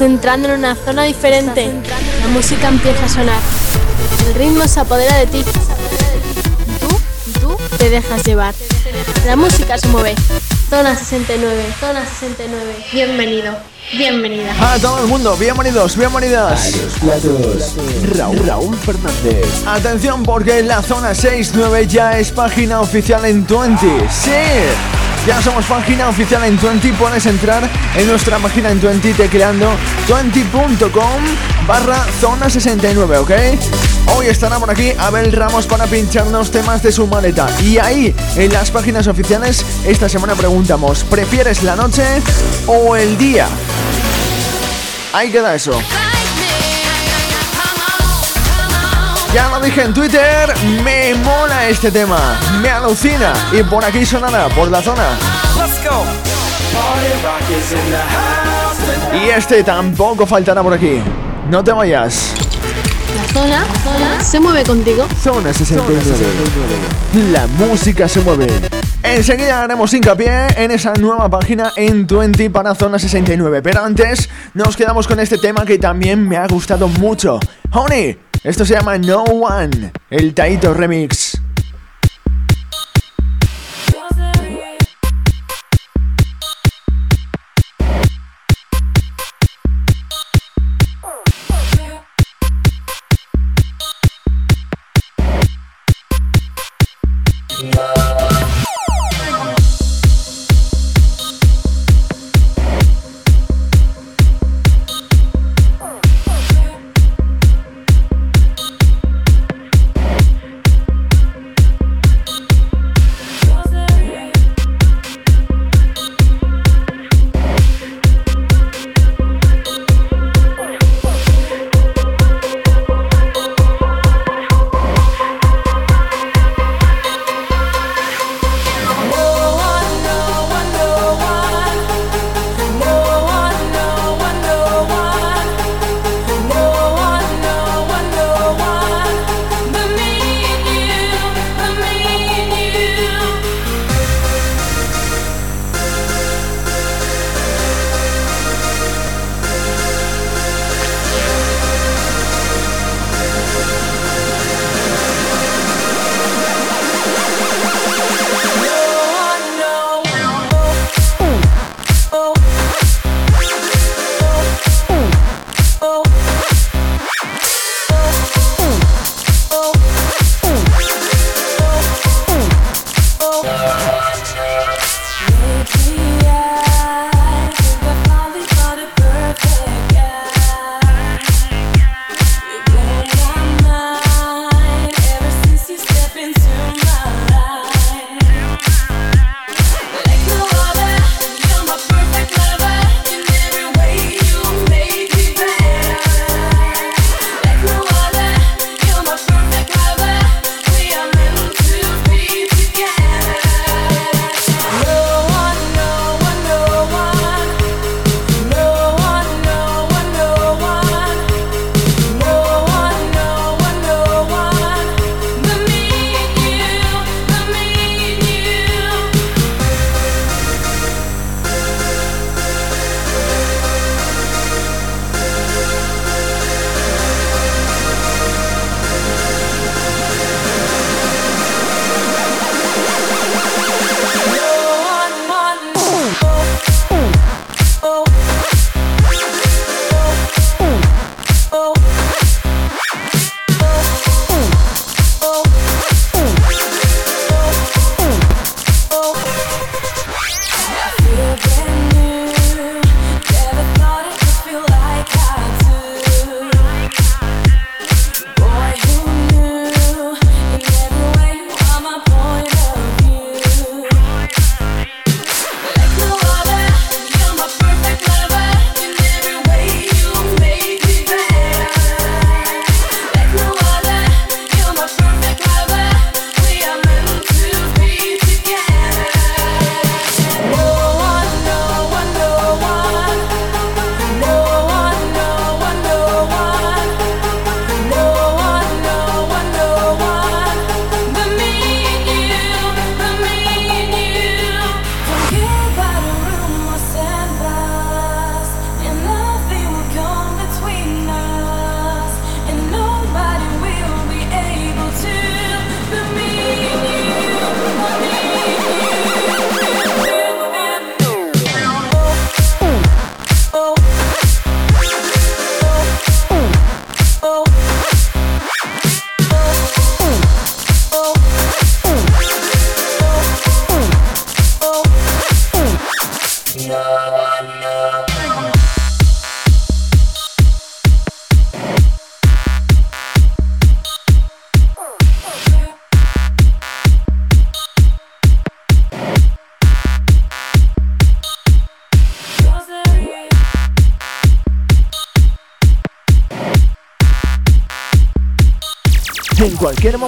Entrando en una zona diferente. La música empieza a sonar. El ritmo se apodera de ti. Tú, tú te dejas llevar. La música se mueve. Zona 69, zona 69. Bienvenido, bienvenida. A todo el mundo, bienvenidos, bienvenidas. Raúl, Raúl Fernández. Atención porque la zona 69 ya es página oficial en 20. Sí. Ya somos página oficial en 20, puedes entrar en nuestra página en 20 tecleando 20.com barra zona 69, ¿ok? Hoy estará por aquí Abel Ramos para pincharnos temas de su maleta. Y ahí, en las páginas oficiales, esta semana preguntamos, ¿prefieres la noche o el día? Ahí queda eso. Ya lo dije en Twitter, me mola este tema, me alucina y por aquí sonará, por la zona. Y este tampoco faltará por aquí. No te vayas. La zona, zona se mueve contigo. Zona 69. La música se mueve. Enseguida haremos hincapié en esa nueva página en 20 para Zona 69. Pero antes nos quedamos con este tema que también me ha gustado mucho. Honey, esto se llama No One, el Taito Remix.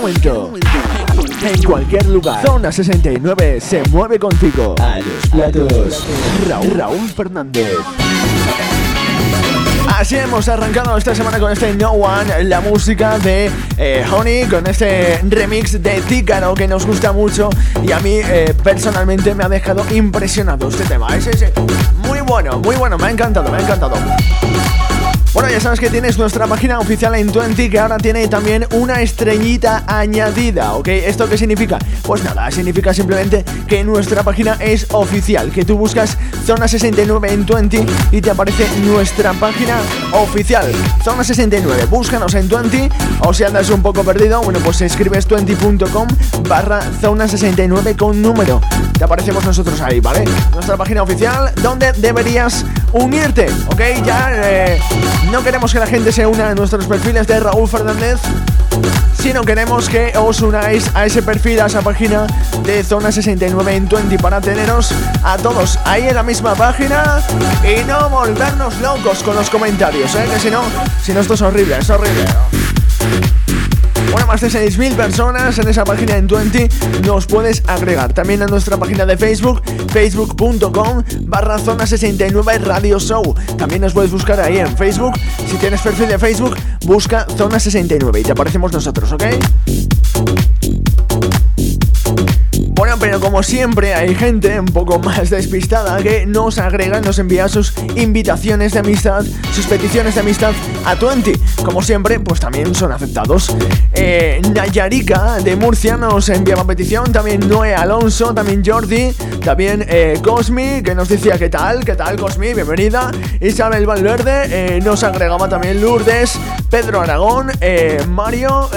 Momento, en cualquier lugar. Zona 69 se mueve contigo. A los platos, Raúl, Raúl Fernández. Así hemos arrancado esta semana con este No One, la música de eh, Honey, con este remix de Tícaro que nos gusta mucho y a mí eh, personalmente me ha dejado impresionado este tema. Es, es, muy bueno, muy bueno, me ha encantado, me ha encantado. Bueno, ya sabes que tienes nuestra página oficial en Twenty que ahora tiene también una estrellita añadida, ¿ok? ¿Esto qué significa? Pues nada, significa simplemente que nuestra página es oficial, que tú buscas Zona 69 en Twenty y te aparece nuestra página oficial. Zona 69, búscanos en Twenty o si andas un poco perdido, bueno, pues escribes twenty.com barra Zona 69 con número. Te aparecemos nosotros ahí, ¿vale? Nuestra página oficial donde deberías unirte, ¿ok? Ya... Eh, no queremos que la gente se una a nuestros perfiles de Raúl Fernández, sino queremos que os unáis a ese perfil, a esa página de Zona 69 en 20 para teneros a todos ahí en la misma página y no volvernos locos con los comentarios, ¿eh? que si no, si no esto es horrible, es horrible. Bueno, más de 6.000 personas en esa página en 20 nos puedes agregar. También a nuestra página de Facebook, facebook.com barra zona 69 Radio Show. También nos puedes buscar ahí en Facebook. Si tienes perfil de Facebook, busca zona 69 y te aparecemos nosotros, ¿ok? Pero como siempre hay gente un poco más despistada que nos agrega, nos envía sus invitaciones de amistad, sus peticiones de amistad a Twenty. Como siempre, pues también son aceptados. Eh, de Murcia nos enviaba petición, también Noé Alonso, también Jordi, también eh, Cosmi que nos decía qué tal, qué tal Cosmi, bienvenida. Isabel Valverde eh, nos agregaba también Lourdes, Pedro Aragón, eh, Mario,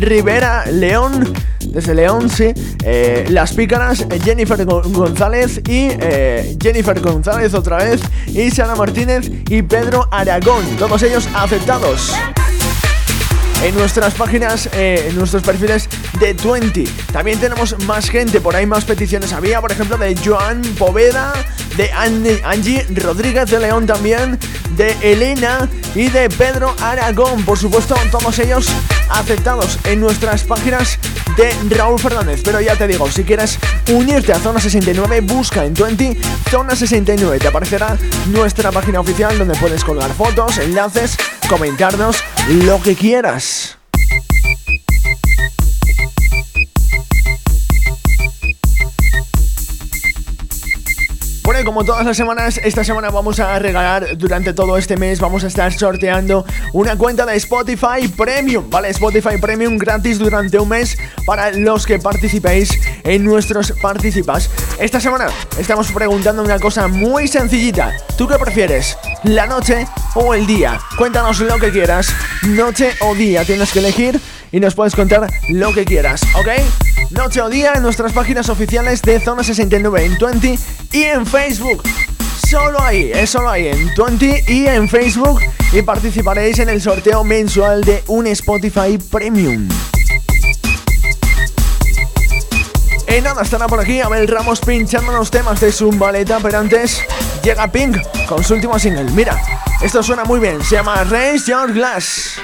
Rivera, León desde León, sí. Eh, las pícaras, Jennifer González y eh, Jennifer González otra vez, y Sara Martínez y Pedro Aragón. Todos ellos aceptados en nuestras páginas, eh, en nuestros perfiles de 20. También tenemos más gente, por ahí más peticiones había, por ejemplo, de Joan Poveda, de Angie Rodríguez de León también, de Elena y de Pedro Aragón. Por supuesto, todos ellos aceptados en nuestras páginas de Raúl Fernández. Pero ya te digo, si quieres unirte a Zona 69, busca en 20 Zona 69. Te aparecerá nuestra página oficial donde puedes colgar fotos, enlaces, comentarnos lo que quieras. Bueno, y como todas las semanas, esta semana vamos a regalar durante todo este mes, vamos a estar sorteando una cuenta de Spotify Premium, ¿vale? Spotify Premium gratis durante un mes para los que participéis en nuestros participas. Esta semana estamos preguntando una cosa muy sencillita. ¿Tú qué prefieres? ¿La noche o el día? Cuéntanos lo que quieras. Noche o día, tienes que elegir y nos puedes contar lo que quieras, ¿ok? Noche o día en nuestras páginas oficiales de Zona 69 en 20 y en Facebook. Solo ahí, es solo ahí en 20 y en Facebook y participaréis en el sorteo mensual de un Spotify Premium. Y nada, estará por aquí Abel Ramos pinchándonos temas de su maleta, pero antes llega Pink con su último single. Mira, esto suena muy bien, se llama Raise Your Glass.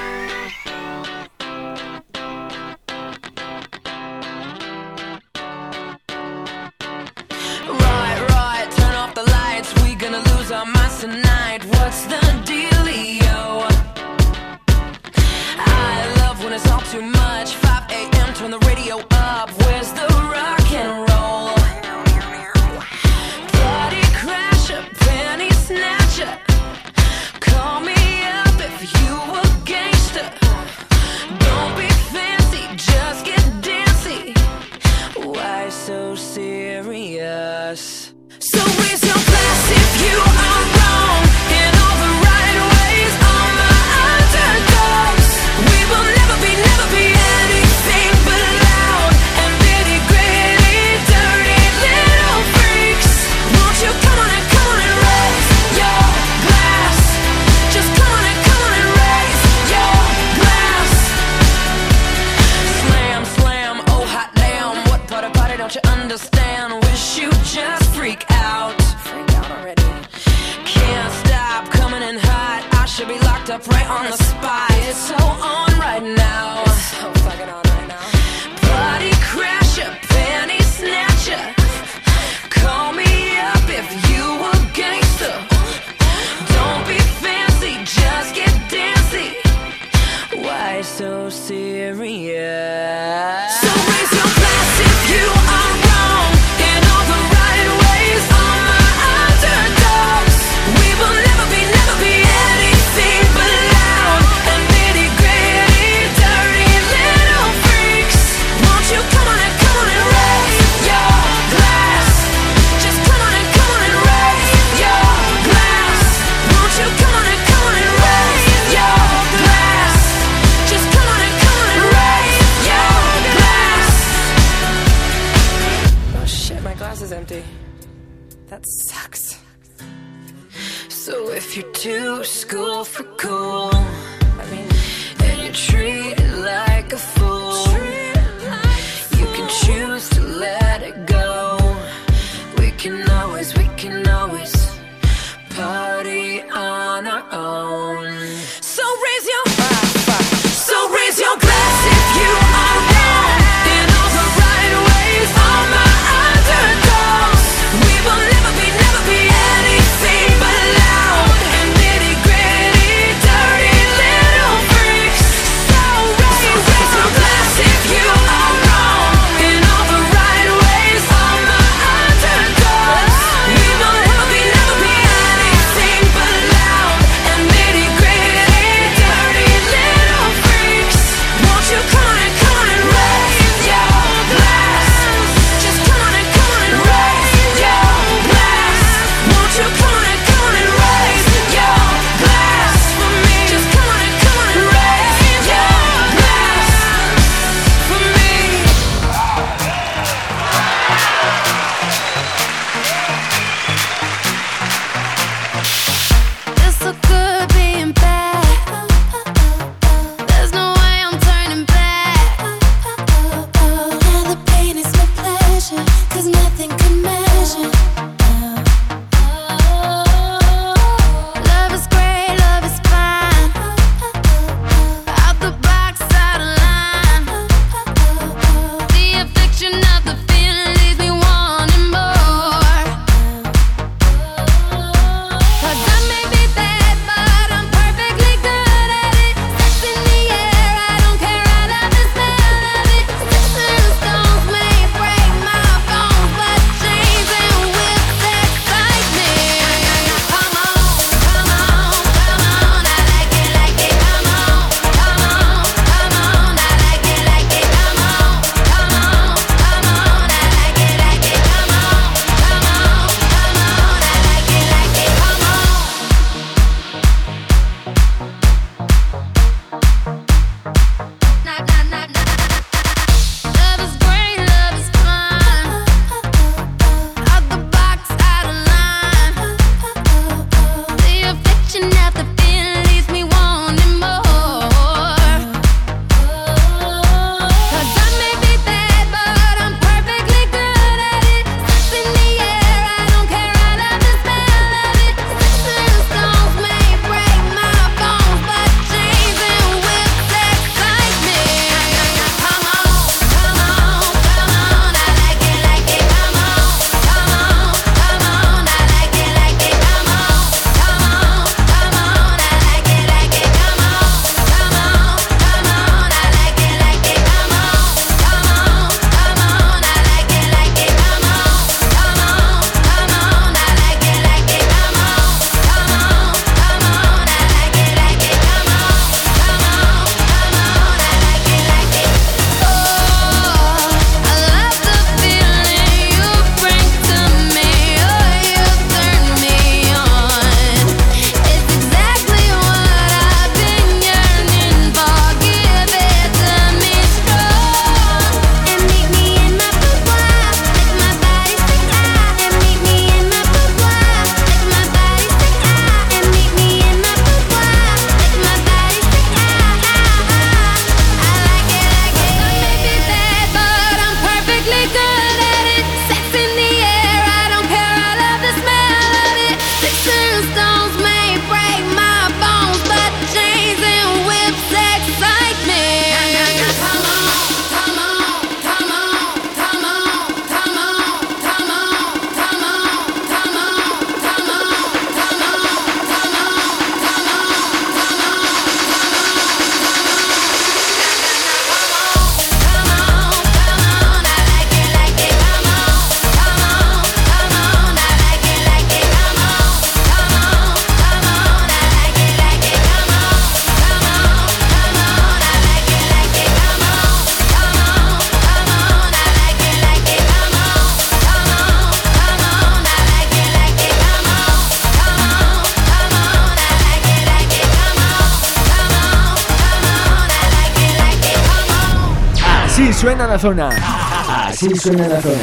Así suena la zona. Así suena la zona.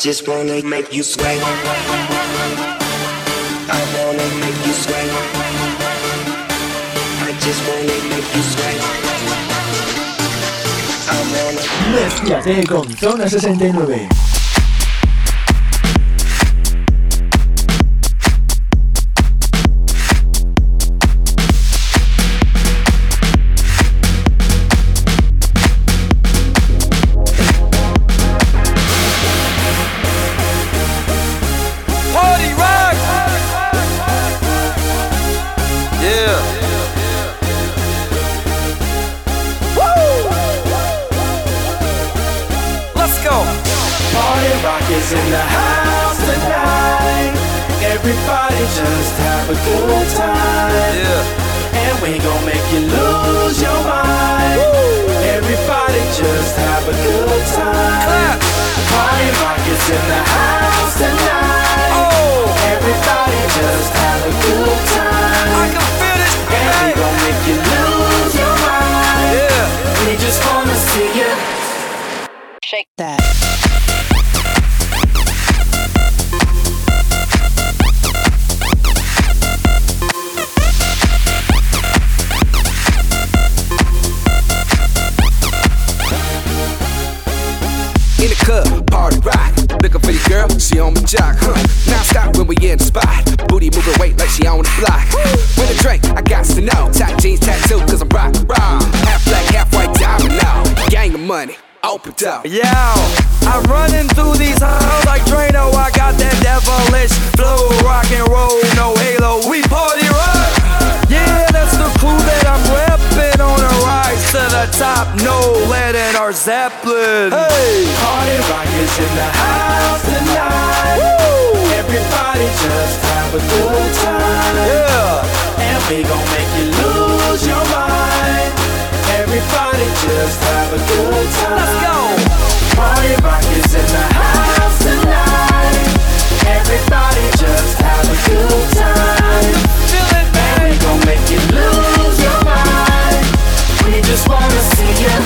just wanna make you sweat. I wanna make you sweat. I just wanna make you sweat. Mezclate con Zona 69. in the house tonight. Oh. Everybody just have a good time. I can feel. And we gon' make you lose your mind. We just wanna see you shake that. it out. Yeah, I'm running through these halls like Drano. I got that devilish flow, rock and roll, no halo. We party rock. Yeah, that's the clue that I'm repping on a rise to the top. No lead in our Zeppelin. Hey, party rock is in the house tonight. Woo! Everybody just have a good time. Yeah, and we gon' make you lose your mind. Everybody just have a good time. Let's go. Party rock is in the house tonight. Everybody just have a good time. Feel it, man. And we gon' make you lose your mind. We just wanna see you.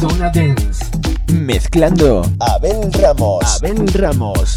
Zona Dance. Mezclando a Ben Ramos. A Ben Ramos.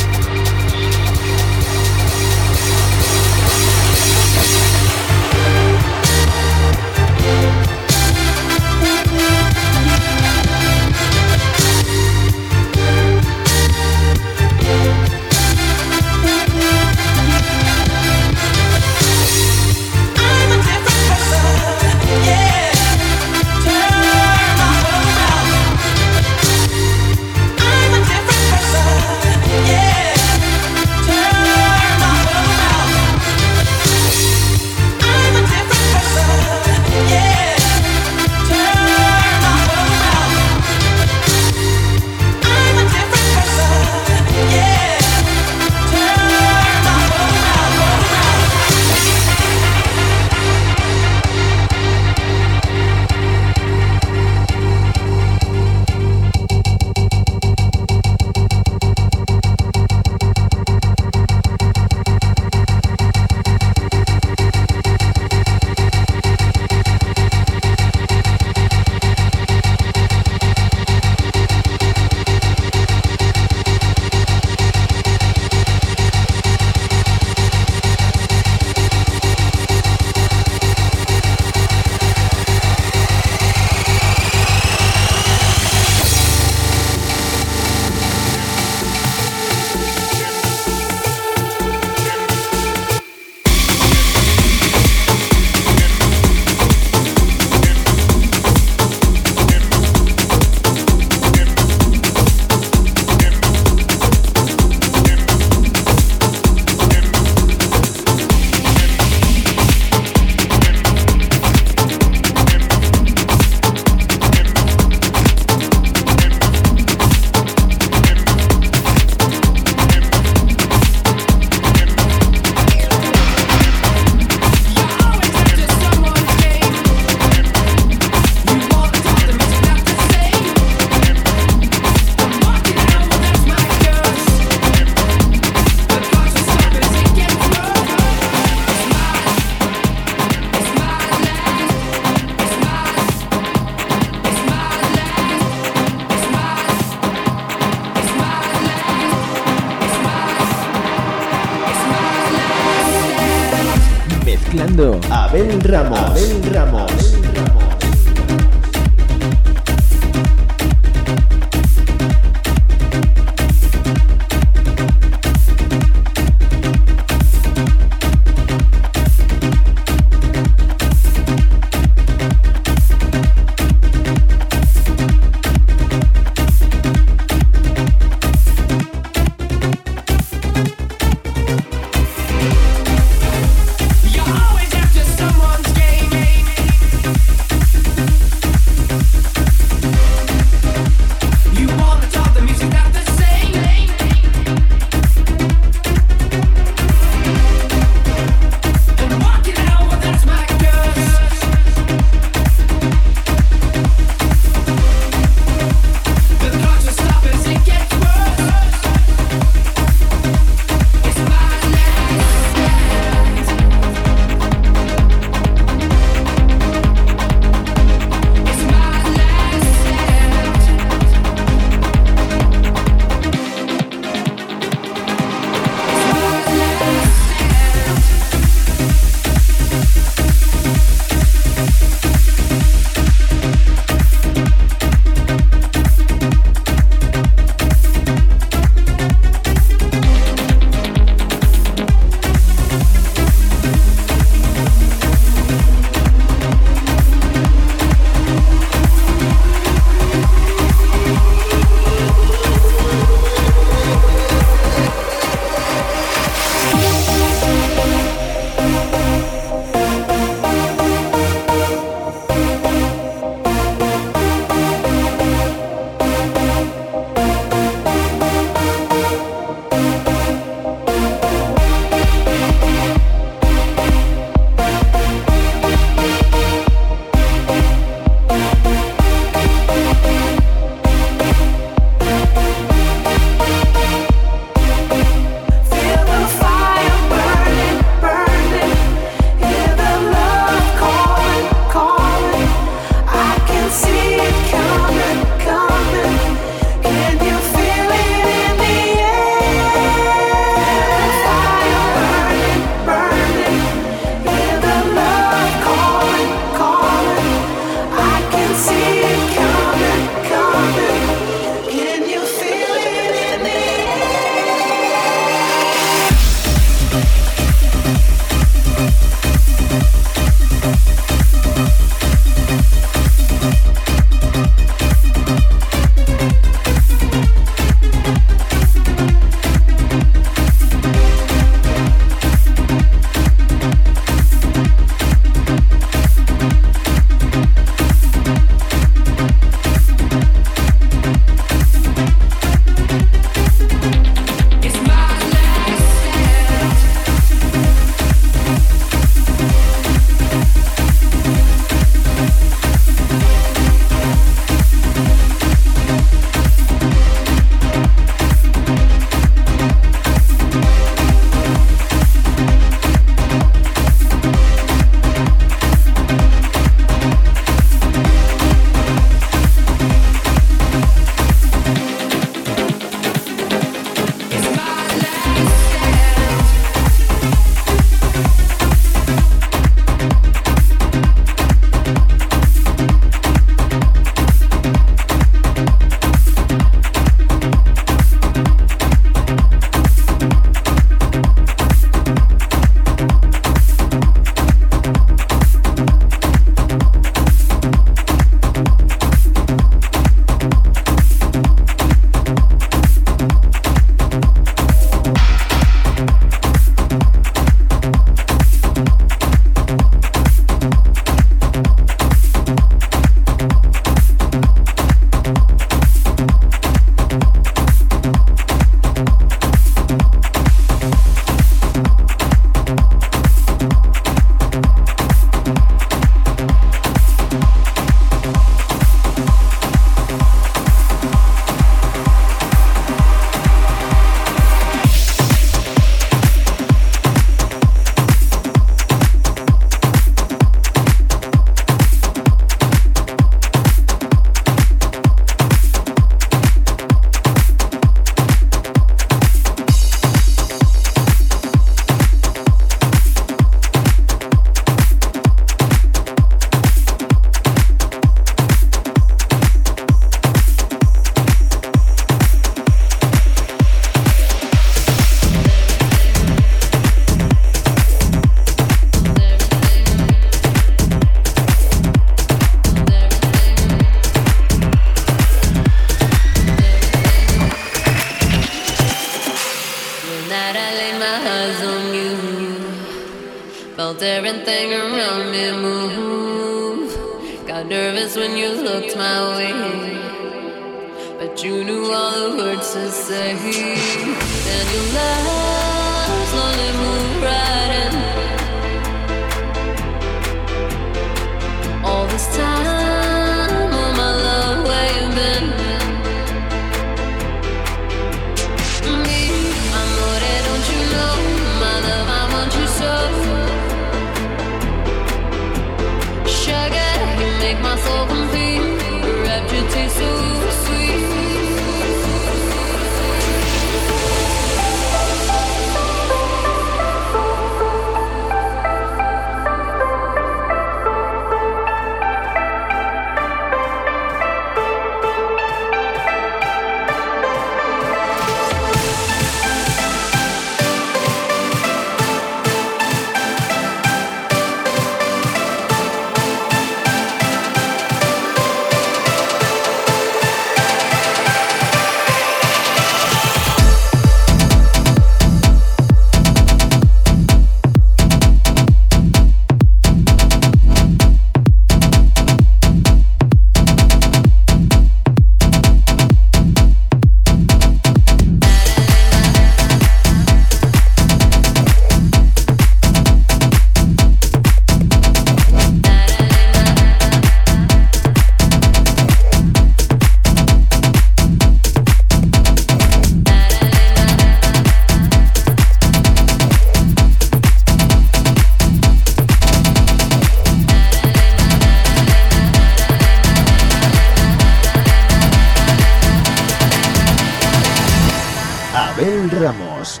Manuel Ramos.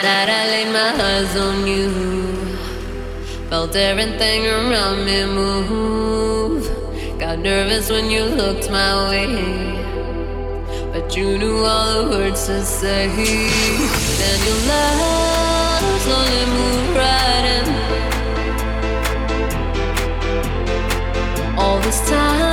That I laid my eyes on you. Felt everything around me move. Got nervous when you looked my way. But you knew all the words to say. Then your love slowly moved right in. All this time.